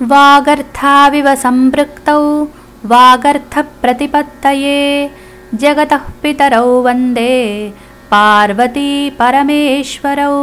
वागर्थाविव सम्पृक्तौ वागर्थप्रतिपत्तये जगतः पितरौ वन्दे पार्वती परमेश्वरौ।